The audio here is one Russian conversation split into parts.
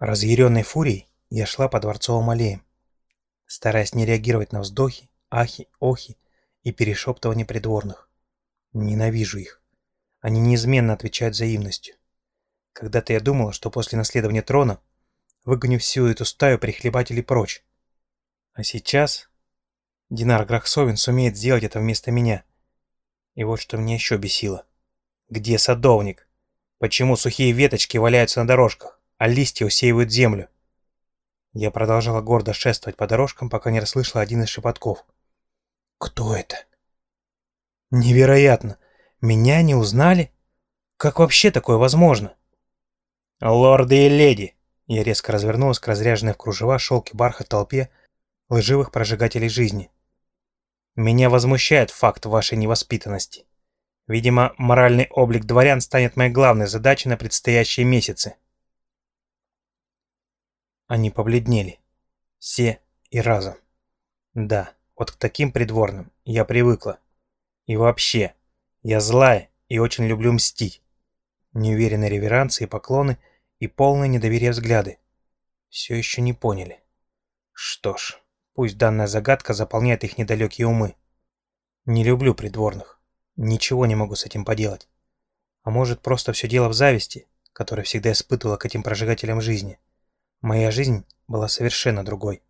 Разъяренной фурией я шла по дворцовым аллеям, стараясь не реагировать на вздохи, ахи, охи и перешептывания придворных. Ненавижу их. Они неизменно отвечают взаимностью. Когда-то я думала, что после наследования трона выгоню всю эту стаю прихлебателей прочь. А сейчас Динар Грахсовин сумеет сделать это вместо меня. И вот что меня еще бесило. Где садовник? Почему сухие веточки валяются на дорожках? А листья усеивают землю. Я продолжала гордо шествовать по дорожкам, пока не расслышала один из шепотков. «Кто это?» «Невероятно! Меня не узнали? Как вообще такое возможно?» «Лорды и леди!» Я резко развернулась к разряженной в кружева шелке бархат толпе лживых прожигателей жизни. «Меня возмущает факт вашей невоспитанности. Видимо, моральный облик дворян станет моей главной задачей на предстоящие месяцы». Они побледнели. Все и разом. Да, вот к таким придворным я привыкла. И вообще, я злая и очень люблю мстить. Неуверенные реверансы и поклоны и полное недоверие взгляды. Все еще не поняли. Что ж, пусть данная загадка заполняет их недалекие умы. Не люблю придворных. Ничего не могу с этим поделать. А может, просто все дело в зависти, которую всегда испытывала к этим прожигателям жизни. Моя жизнь была совершенно другой.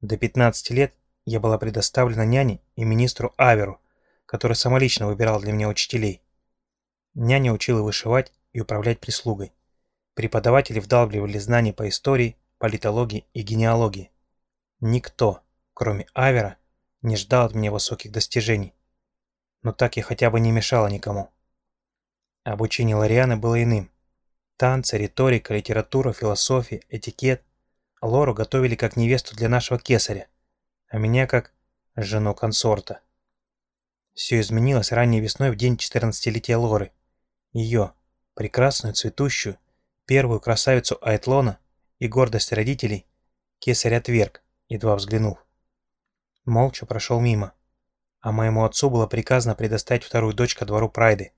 До 15 лет я была предоставлена няне и министру Аверу, который самолично выбирал для меня учителей. Няня учила вышивать и управлять прислугой. Преподаватели вдалбливали знания по истории, политологии и генеалогии. Никто, кроме Авера, не ждал от меня высоких достижений. Но так я хотя бы не мешала никому. Обучение Лорианы было иным. Танцы, риторика, литература, философия, этикет. Лору готовили как невесту для нашего кесаря, а меня как жену консорта. Все изменилось ранней весной в день 14-летия Лоры. Ее, прекрасную, цветущую, первую красавицу Айтлона и гордость родителей, кесарь отверг, едва взглянув. Молча прошел мимо, а моему отцу было приказано предоставить вторую дочь ко двору Прайды.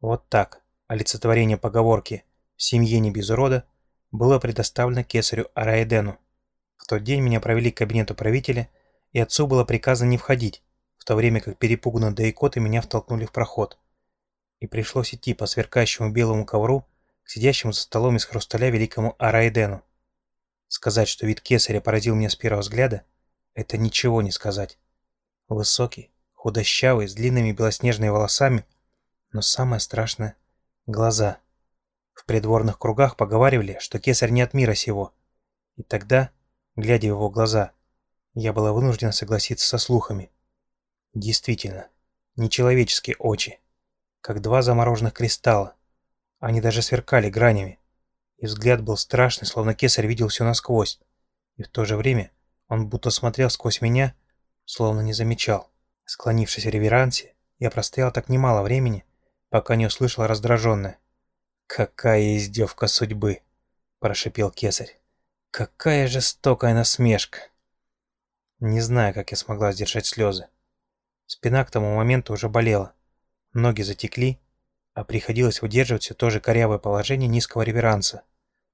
Вот так, олицетворение поговорки семье не без урода, было предоставлено кесарю Араэдену. В тот день меня провели к кабинету правителя, и отцу было приказано не входить, в то время как перепуганные Дайкоты меня втолкнули в проход. И пришлось идти по сверкающему белому ковру к сидящему за столом из хрусталя великому Араэдену. Сказать, что вид кесаря поразил меня с первого взгляда, это ничего не сказать. Высокий, худощавый, с длинными белоснежными волосами, но самое страшное — глаза — в придворных кругах поговаривали, что кесарь не от мира сего. И тогда, глядя в его глаза, я была вынуждена согласиться со слухами. Действительно, нечеловеческие очи, как два замороженных кристалла. Они даже сверкали гранями. И взгляд был страшный, словно кесарь видел все насквозь. И в то же время он будто смотрел сквозь меня, словно не замечал. Склонившись в реверансе, я простоял так немало времени, пока не услышал раздраженное. «Какая издевка судьбы!» – прошипел кесарь. «Какая жестокая насмешка!» Не знаю, как я смогла сдержать слезы. Спина к тому моменту уже болела. Ноги затекли, а приходилось выдерживать все то же корявое положение низкого реверанса,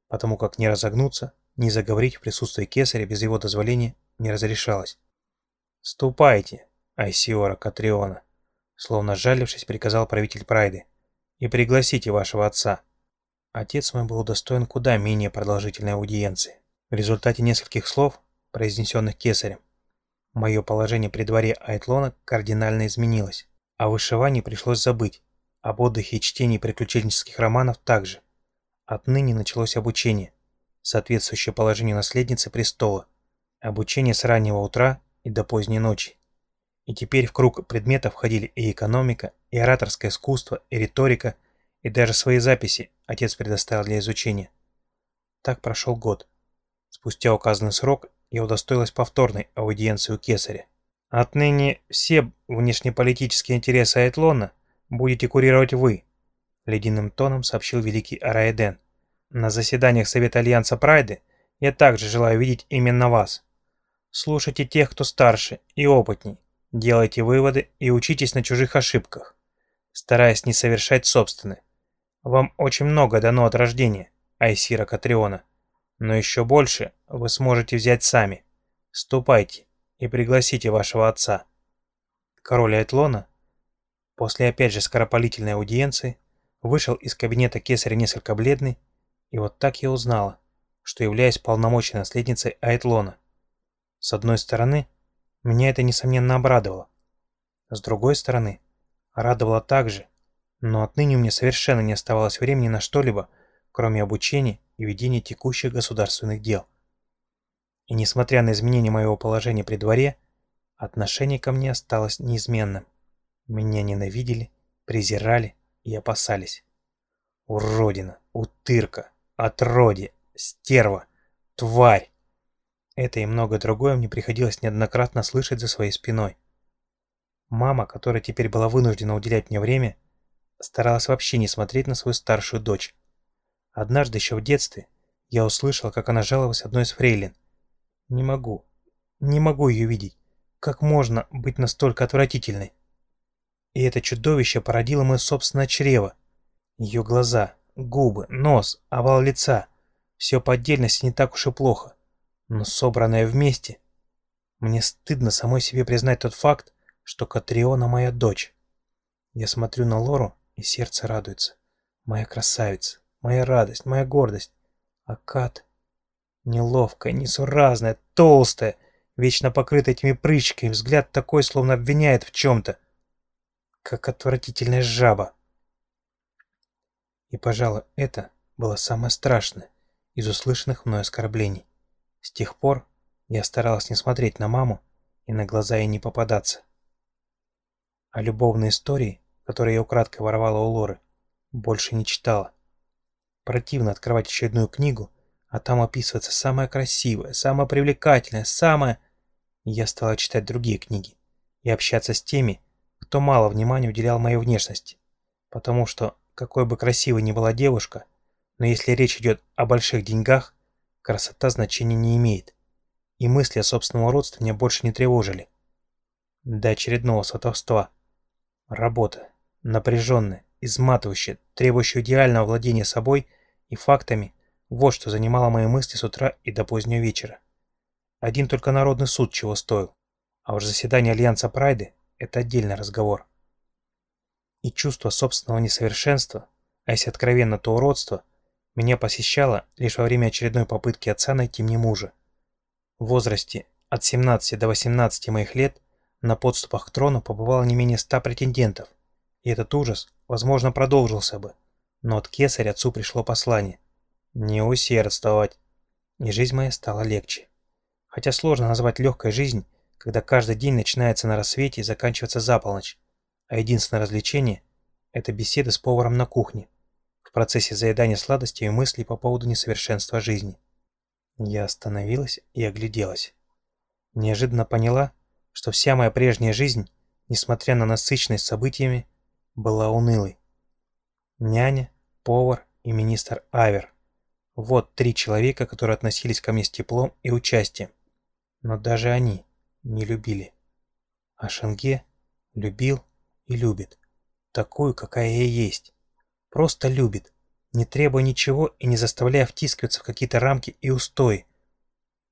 потому как не разогнуться, ни заговорить в присутствии кесаря без его дозволения не разрешалось. «Ступайте, Айсиора Катриона», словно сжалившись, приказал правитель Прайды, «и пригласите вашего отца». Отец мой был удостоен куда менее продолжительной аудиенции. В результате нескольких слов, произнесенных кесарем, мое положение при дворе Айтлона кардинально изменилось. О вышивании пришлось забыть, об отдыхе и чтении приключенческих романов также. Отныне началось обучение, соответствующее положению наследницы престола. Обучение с раннего утра и до поздней ночи. И теперь в круг предметов входили и экономика, и ораторское искусство, и риторика – и даже свои записи отец предоставил для изучения. Так прошел год. Спустя указанный срок я удостоилась повторной аудиенции у кесаря. «Отныне все внешнеполитические интересы Айтлона будете курировать вы», ледяным тоном сообщил великий Араэден. «На заседаниях Совета Альянса Прайды я также желаю видеть именно вас. Слушайте тех, кто старше и опытней, делайте выводы и учитесь на чужих ошибках, стараясь не совершать собственные. Вам очень много дано от рождения, Айсира Катриона. Но еще больше вы сможете взять сами. Ступайте и пригласите вашего отца. Король Айтлона, после опять же скоропалительной аудиенции, вышел из кабинета кесаря несколько бледный, и вот так я узнала, что являюсь полномочной наследницей Айтлона. С одной стороны, меня это несомненно обрадовало. С другой стороны, радовало также, но отныне мне совершенно не оставалось времени на что-либо, кроме обучения и ведения текущих государственных дел. И несмотря на изменение моего положения при дворе, отношение ко мне осталось неизменным. Меня ненавидели, презирали и опасались. Уродина, утырка, отродье, стерва, тварь. Это и многое другое мне приходилось неоднократно слышать за своей спиной. Мама, которая теперь была вынуждена уделять мне время, старалась вообще не смотреть на свою старшую дочь. Однажды еще в детстве я услышал, как она жаловалась одной из фрейлин. Не могу, не могу ее видеть. Как можно быть настолько отвратительной? И это чудовище породило мое собственное чрево. Ее глаза, губы, нос, овал лица. Все по отдельности не так уж и плохо. Но собранное вместе... Мне стыдно самой себе признать тот факт, что Катриона моя дочь. Я смотрю на Лору, и сердце радуется. Моя красавица, моя радость, моя гордость. А Кат... Неловкая, несуразная, толстая, вечно покрытая этими прыщиками, взгляд такой, словно обвиняет в чем-то. Как отвратительная жаба. И, пожалуй, это было самое страшное из услышанных мной оскорблений. С тех пор я старалась не смотреть на маму и на глаза ей не попадаться. А любовные истории, которые я украдкой воровала у Лоры, больше не читала. Противно открывать очередную книгу, а там описывается самое красивое, самое привлекательное, самое... Я стала читать другие книги и общаться с теми, кто мало внимания уделял моей внешности, потому что, какой бы красивой ни была девушка, но если речь идет о больших деньгах, красота значения не имеет, и мысли о собственном уродстве меня больше не тревожили. До очередного сватовства. Работа. Напряженная, изматывающая, требующая идеального владения собой и фактами, вот что занимало мои мысли с утра и до позднего вечера. Один только народный суд чего стоил, а уж заседание Альянса Прайды – это отдельный разговор. И чувство собственного несовершенства, а если откровенно, то уродства – меня посещало лишь во время очередной попытки отца найти мне мужа. В возрасте от 17 до 18 моих лет на подступах к трону побывало не менее ста претендентов, и этот ужас, возможно, продолжился бы, но от кесаря отцу пришло послание. Не усердствовать. И жизнь моя стала легче. Хотя сложно назвать легкой жизнь, когда каждый день начинается на рассвете и заканчивается за полночь, а единственное развлечение – это беседы с поваром на кухне, процессе заедания сладостей и мыслей по поводу несовершенства жизни. Я остановилась и огляделась. Неожиданно поняла, что вся моя прежняя жизнь, несмотря на насыщенность событиями, была унылой. Няня, повар и министр Авер. Вот три человека, которые относились ко мне с теплом и участием. Но даже они не любили. А Шенге любил и любит. Такую, какая я есть. Просто любит, не требуя ничего и не заставляя втискиваться в какие-то рамки и устои.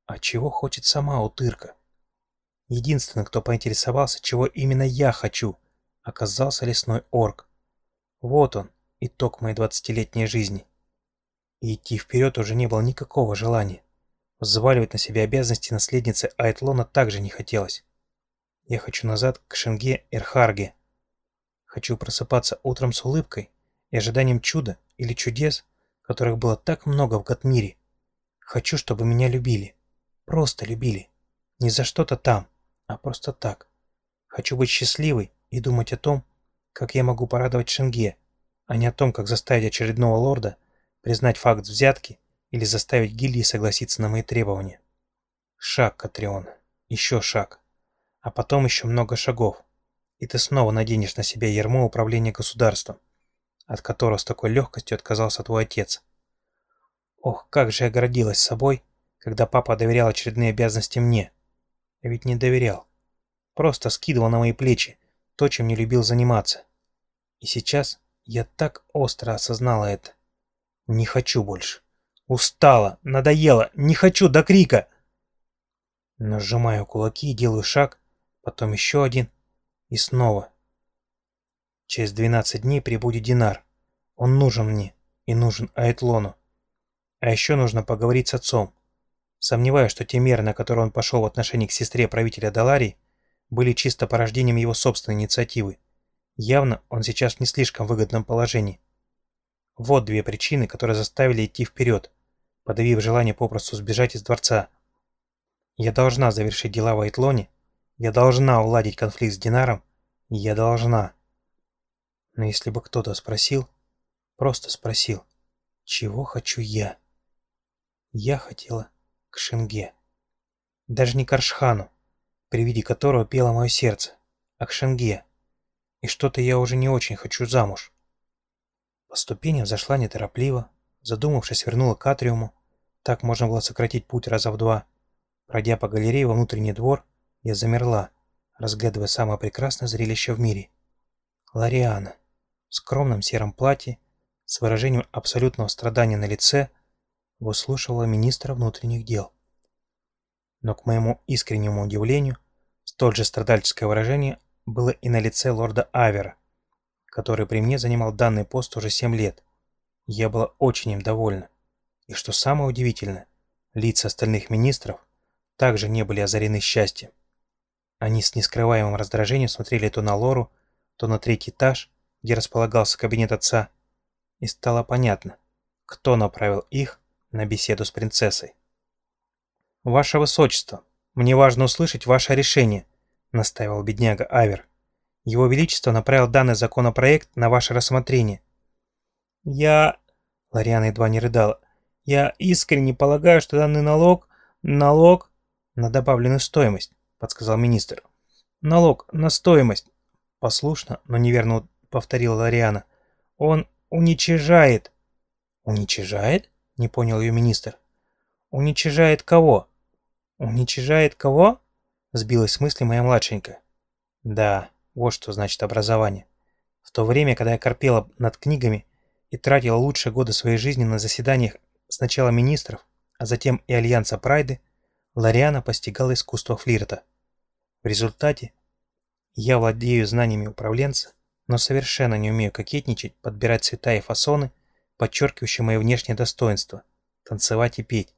А чего хочет сама утырка? Единственный, кто поинтересовался, чего именно я хочу, оказался лесной орк. Вот он, итог моей двадцатилетней жизни. И идти вперед уже не было никакого желания. Взваливать на себя обязанности наследницы Айтлона также не хотелось. Я хочу назад к Шенге Эрхарге. Хочу просыпаться утром с улыбкой и ожиданием чуда или чудес, которых было так много в Гатмире. Хочу, чтобы меня любили. Просто любили. Не за что-то там, а просто так. Хочу быть счастливой и думать о том, как я могу порадовать Шенге, а не о том, как заставить очередного лорда признать факт взятки или заставить гильдии согласиться на мои требования. Шаг, Катриона. Еще шаг. А потом еще много шагов. И ты снова наденешь на себя ярмо управления государством от которого с такой легкостью отказался твой отец. Ох, как же я гордилась собой, когда папа доверял очередные обязанности мне. Я ведь не доверял. Просто скидывал на мои плечи то, чем не любил заниматься. И сейчас я так остро осознала это. Не хочу больше. Устала, надоело, не хочу до крика. Но сжимаю кулаки и делаю шаг, потом еще один и снова. Через 12 дней прибудет Динар. Он нужен мне и нужен Айтлону. А еще нужно поговорить с отцом. Сомневаюсь, что те меры, на которые он пошел в отношении к сестре правителя Даларии, были чисто порождением его собственной инициативы. Явно он сейчас в не слишком выгодном положении. Вот две причины, которые заставили идти вперед, подавив желание попросту сбежать из дворца. Я должна завершить дела в Айтлоне, я должна уладить конфликт с Динаром, я должна. Но если бы кто-то спросил, просто спросил, чего хочу я? Я хотела к Шенге. Даже не к Аршхану, при виде которого пело мое сердце, а к Шенге. И что-то я уже не очень хочу замуж. По ступеням зашла неторопливо, задумавшись, вернула к атриуму. Так можно было сократить путь раза в два. Пройдя по галерее во внутренний двор, я замерла, разглядывая самое прекрасное зрелище в мире. Лариана в скромном сером платье, с выражением абсолютного страдания на лице, выслушивала министра внутренних дел. Но к моему искреннему удивлению, столь же страдальческое выражение было и на лице лорда Авера, который при мне занимал данный пост уже семь лет. Я была очень им довольна. И что самое удивительное, лица остальных министров также не были озарены счастьем. Они с нескрываемым раздражением смотрели то на Лору, то на третий этаж, где располагался кабинет отца, и стало понятно, кто направил их на беседу с принцессой. «Ваше Высочество, мне важно услышать ваше решение», — настаивал бедняга Авер. «Его Величество направил данный законопроект на ваше рассмотрение». «Я...» — Лариана едва не рыдала. «Я искренне полагаю, что данный налог... налог...» «На добавленную стоимость», — подсказал министр. «Налог на стоимость». Послушно, но неверно повторила Лариана. «Он уничижает». «Уничижает?» — не понял ее министр. «Уничижает кого?» «Уничижает кого?» — сбилась с мысли моя младшенькая. «Да, вот что значит образование. В то время, когда я корпела над книгами и тратила лучшие годы своей жизни на заседаниях сначала министров, а затем и Альянса Прайды, Лариана постигала искусство флирта. В результате я владею знаниями управленца, но совершенно не умею кокетничать, подбирать цвета и фасоны, подчеркивающие мои внешние достоинства, танцевать и петь.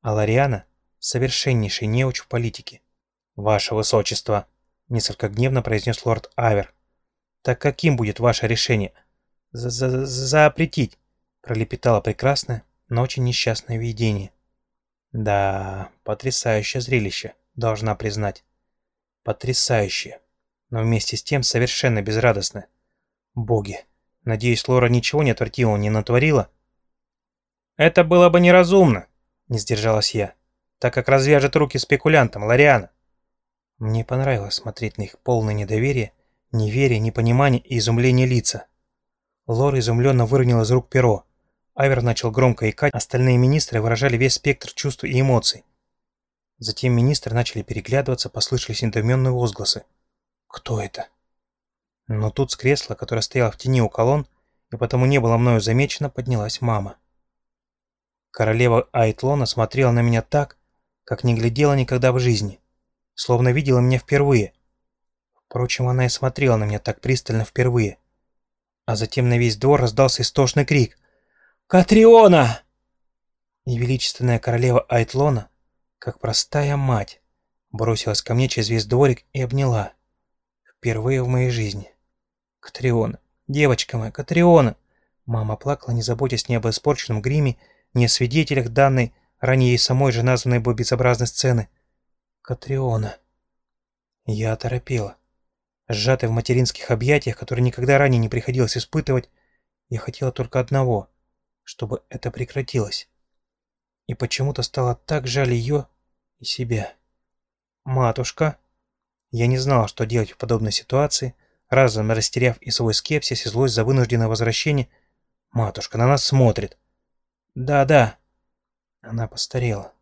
А Лариана — совершеннейший неуч в политике. «Ваше Высочество!» — несколько гневно произнес лорд Авер. «Так каким будет ваше решение?» За -за «Запретить!» — пролепетало прекрасное, но очень несчастное видение. Да, потрясающее зрелище, должна признать. Потрясающее но вместе с тем совершенно безрадостная. Боги, надеюсь, Лора ничего неотвратимого не натворила? Это было бы неразумно, не сдержалась я, так как развяжет руки спекулянтам, Лариана. Мне понравилось смотреть на их полное недоверие, неверие, непонимание и изумление лица. Лора изумленно выронила из рук перо. Айвер начал громко икать, остальные министры выражали весь спектр чувств и эмоций. Затем министры начали переглядываться, послышались недоуменные возгласы. Кто это? Но тут с кресла, которое стояло в тени у колонн, и потому не было мною замечено, поднялась мама. Королева Айтлона смотрела на меня так, как не глядела никогда в жизни, словно видела меня впервые. Впрочем, она и смотрела на меня так пристально впервые. А затем на весь двор раздался истошный крик «Катриона!» И величественная королева Айтлона, как простая мать, бросилась ко мне через весь дворик и обняла. Впервые в моей жизни. Катриона. Девочка моя, Катриона. Мама плакала, не заботясь ни об испорченном гриме, ни о свидетелях данной, ранее ей самой же названной бы безобразной сцены. Катриона. Я оторопела. Сжатая в материнских объятиях, которые никогда ранее не приходилось испытывать, я хотела только одного, чтобы это прекратилось. И почему-то стало так жаль ее и себя. «Матушка!» Я не знал, что делать в подобной ситуации, разом растеряв и свой скепсис, и злость за вынужденное возвращение. Матушка на нас смотрит. Да-да. Она постарела.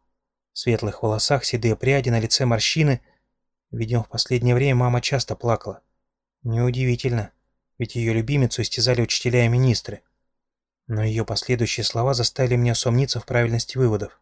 В светлых волосах седые пряди, на лице морщины. Видимо, в последнее время мама часто плакала. Неудивительно, ведь ее любимицу истязали учителя и министры. Но ее последующие слова заставили меня сомниться в правильности выводов.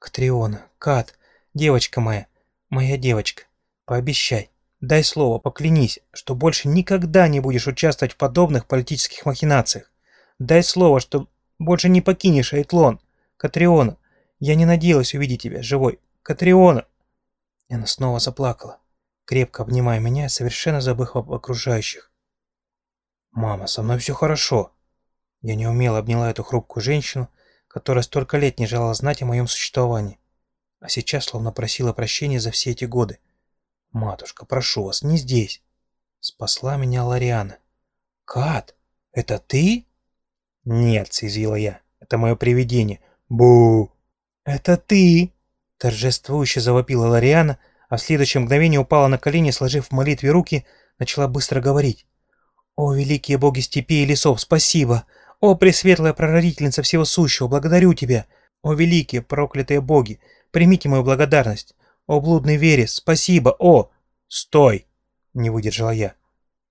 «Катриона, Кат, девочка моя, моя девочка, пообещай, дай слово, поклянись, что больше никогда не будешь участвовать в подобных политических махинациях. Дай слово, что больше не покинешь Айтлон. Катриона, я не надеялась увидеть тебя живой. Катриона!» И она снова заплакала, крепко обнимая меня, совершенно забыв об окружающих. «Мама, со мной все хорошо». Я неумело обняла эту хрупкую женщину, которая столько лет не желала знать о моем существовании, а сейчас словно просила прощения за все эти годы. «Матушка, прошу вас, не здесь!» Спасла меня Лариана. «Кат, это ты?» «Нет», — съязвила я, — «это мое привидение. Бу!» «Это ты!» — торжествующе завопила Лариана, а в следующее мгновение упала на колени, сложив в молитве руки, начала быстро говорить. «О, великие боги степей и лесов, спасибо! О, пресветлая прародительница всего сущего, благодарю тебя! О, великие проклятые боги, примите мою благодарность! О, блудный верес, спасибо! О!» «Стой!» — не выдержала я.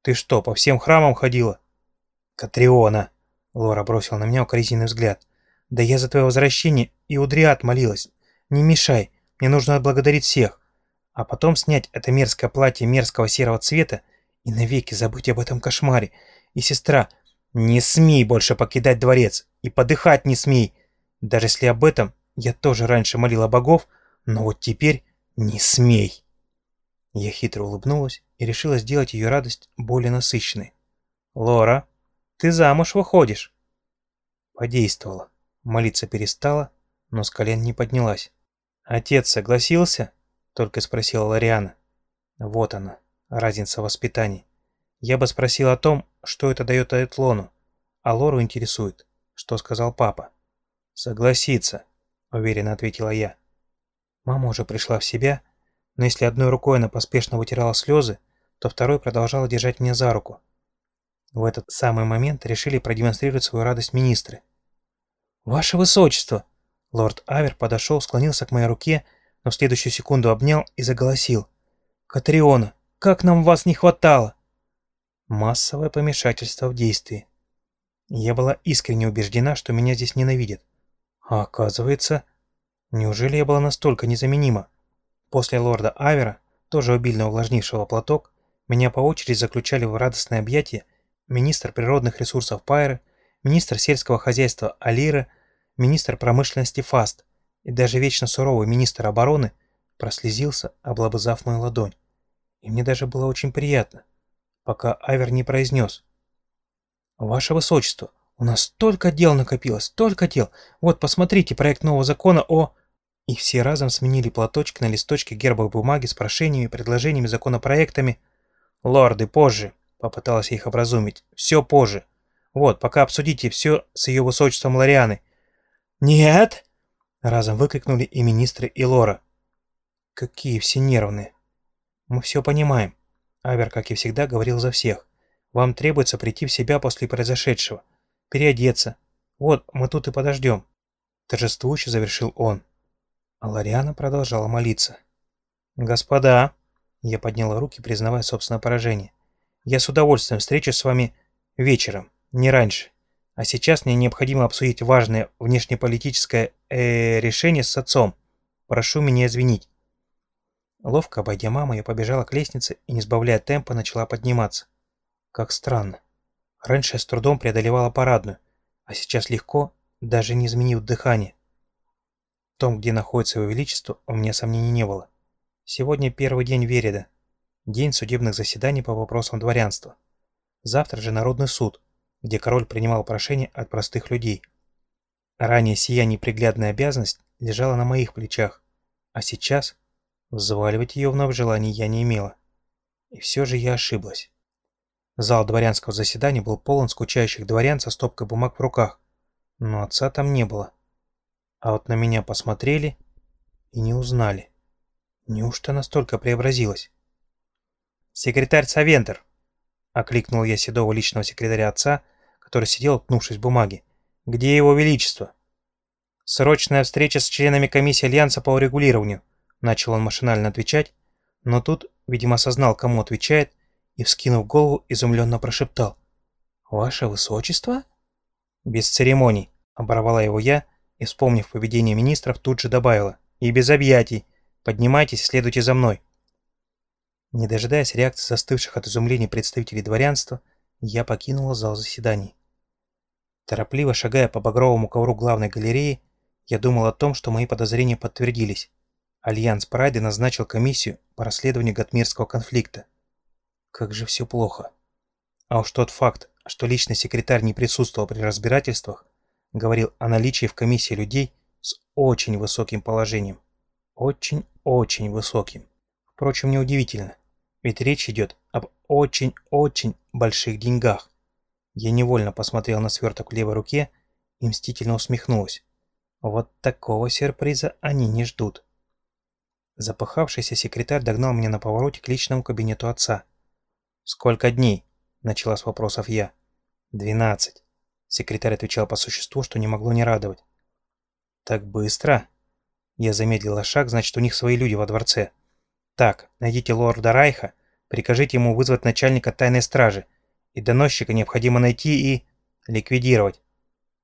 «Ты что, по всем храмам ходила?» «Катриона!» — Лора бросила на меня укоризненный взгляд. «Да я за твое возвращение и у Дриад молилась. Не мешай, мне нужно отблагодарить всех. А потом снять это мерзкое платье мерзкого серого цвета и навеки забыть об этом кошмаре. И сестра, не смей больше покидать дворец и подыхать не смей. Даже если об этом я тоже раньше молила богов, но вот теперь не смей. Я хитро улыбнулась и решила сделать ее радость более насыщенной. «Лора, ты замуж выходишь?» Подействовала. Молиться перестала, но с колен не поднялась. «Отец согласился?» — только спросила Лариана. «Вот она, разница воспитаний. Я бы спросил о том, что это дает Айтлону, а Лору интересует, что сказал папа». «Согласится», — уверенно ответила я. Мама уже пришла в себя, но если одной рукой она поспешно вытирала слезы, то второй продолжала держать меня за руку. В этот самый момент решили продемонстрировать свою радость министры. «Ваше Высочество!» Лорд Авер подошел, склонился к моей руке, но в следующую секунду обнял и заголосил. «Катриона, как нам вас не хватало!» Массовое помешательство в действии. Я была искренне убеждена, что меня здесь ненавидят. А оказывается, неужели я была настолько незаменима? После лорда Авера, тоже обильно увлажнившего платок, меня по очереди заключали в радостное объятие министр природных ресурсов Пайры, министр сельского хозяйства Алира, министр промышленности Фаст и даже вечно суровый министр обороны прослезился, облобызав мою ладонь. И мне даже было очень приятно, пока Авер не произнес. «Ваше Высочество, у нас столько дел накопилось, столько дел. Вот, посмотрите проект нового закона о...» И все разом сменили платочки на листочке гербовой бумаги с прошениями, предложениями, законопроектами. «Лорды, позже!» — попыталась их образумить. «Все позже!» Вот, пока обсудите все с ее высочеством Лорианы». «Нет!» — разом выкрикнули и министры, и Лора. «Какие все нервные!» «Мы все понимаем». Авер, как и всегда, говорил за всех. «Вам требуется прийти в себя после произошедшего, переодеться. Вот, мы тут и подождем». Торжествующе завершил он. А Лориана продолжала молиться. «Господа!» Я подняла руки, признавая собственное поражение. «Я с удовольствием встречусь с вами вечером не раньше. А сейчас мне необходимо обсудить важное внешнеполитическое э, решение с отцом. Прошу меня извинить. Ловко обойдя маму, я побежала к лестнице и, не сбавляя темпа, начала подниматься. Как странно. Раньше я с трудом преодолевала парадную, а сейчас легко, даже не изменив дыхание. Том, где находится его величество, у меня сомнений не было. Сегодня первый день Вереда, день судебных заседаний по вопросам дворянства. Завтра же народный суд, где король принимал прошения от простых людей. Ранее сия неприглядная обязанность лежала на моих плечах, а сейчас взваливать ее вновь желания я не имела. И все же я ошиблась. Зал дворянского заседания был полон скучающих дворян со стопкой бумаг в руках, но отца там не было. А вот на меня посмотрели и не узнали. Неужто настолько преобразилась? «Секретарь Савентер!» — окликнул я седого личного секретаря отца — который сидел, уткнувшись в бумаге. «Где его величество?» «Срочная встреча с членами комиссии Альянса по урегулированию», начал он машинально отвечать, но тут, видимо, осознал, кому отвечает, и, вскинув голову, изумленно прошептал. «Ваше высочество?» Без церемоний, оборвала его я и, вспомнив поведение министров, тут же добавила. И без объятий. Поднимайтесь и следуйте за мной. Не дожидаясь реакции застывших от изумления представителей дворянства, я покинула зал заседаний. Торопливо шагая по багровому ковру главной галереи, я думал о том, что мои подозрения подтвердились. Альянс Прайды назначил комиссию по расследованию Гатмирского конфликта. Как же все плохо. А уж тот факт, что личный секретарь не присутствовал при разбирательствах, говорил о наличии в комиссии людей с очень высоким положением. Очень-очень высоким. Впрочем, неудивительно, ведь речь идет об очень-очень больших деньгах. Я невольно посмотрел на сверток в левой руке и мстительно усмехнулась. Вот такого сюрприза они не ждут. Запыхавшийся секретарь догнал меня на повороте к личному кабинету отца. «Сколько дней?» – начала с вопросов я. «Двенадцать». Секретарь отвечал по существу, что не могло не радовать. «Так быстро?» Я замедлила шаг, значит, у них свои люди во дворце. «Так, найдите лорда Райха, прикажите ему вызвать начальника тайной стражи, и доносчика необходимо найти и... ликвидировать.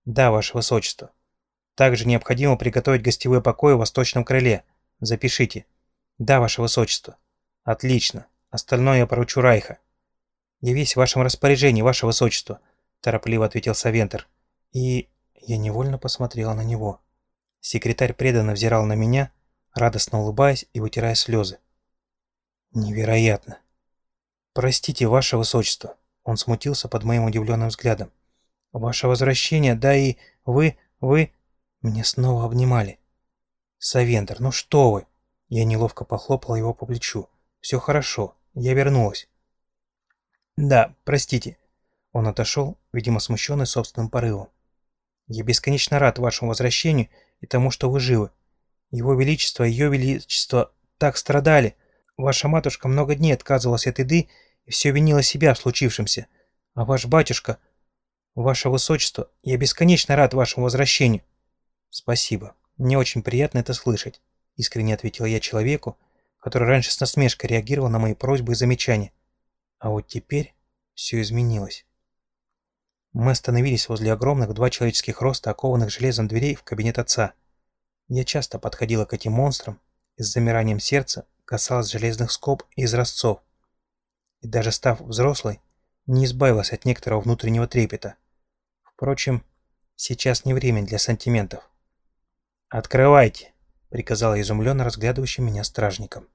Да, ваше высочество. Также необходимо приготовить гостевые покои в восточном крыле. Запишите. Да, ваше высочество. Отлично. Остальное я поручу Райха. Я весь в вашем распоряжении, ваше высочество, торопливо ответил Савентер. И я невольно посмотрела на него. Секретарь преданно взирал на меня, радостно улыбаясь и вытирая слезы. Невероятно. Простите, ваше высочество. Он смутился под моим удивленным взглядом. Ваше возвращение, да и вы, вы... Меня снова обнимали. Савентер, ну что вы? Я неловко похлопала его по плечу. Все хорошо, я вернулась. Да, простите. Он отошел, видимо, смущенный собственным порывом. Я бесконечно рад вашему возвращению и тому, что вы живы. Его Величество и Ее Величество так страдали. Ваша матушка много дней отказывалась от еды и все винила себя в случившемся. А ваш батюшка... Ваше Высочество, я бесконечно рад вашему возвращению. Спасибо. Мне очень приятно это слышать, искренне ответил я человеку, который раньше с насмешкой реагировал на мои просьбы и замечания. А вот теперь все изменилось. Мы остановились возле огромных два человеческих роста, окованных железом дверей в кабинет отца. Я часто подходила к этим монстрам и с замиранием сердца касалась железных скоб и изразцов. И даже став взрослой, не избавилась от некоторого внутреннего трепета. Впрочем, сейчас не время для сантиментов. «Открывайте!» — приказал изумленно разглядывающим меня стражникам.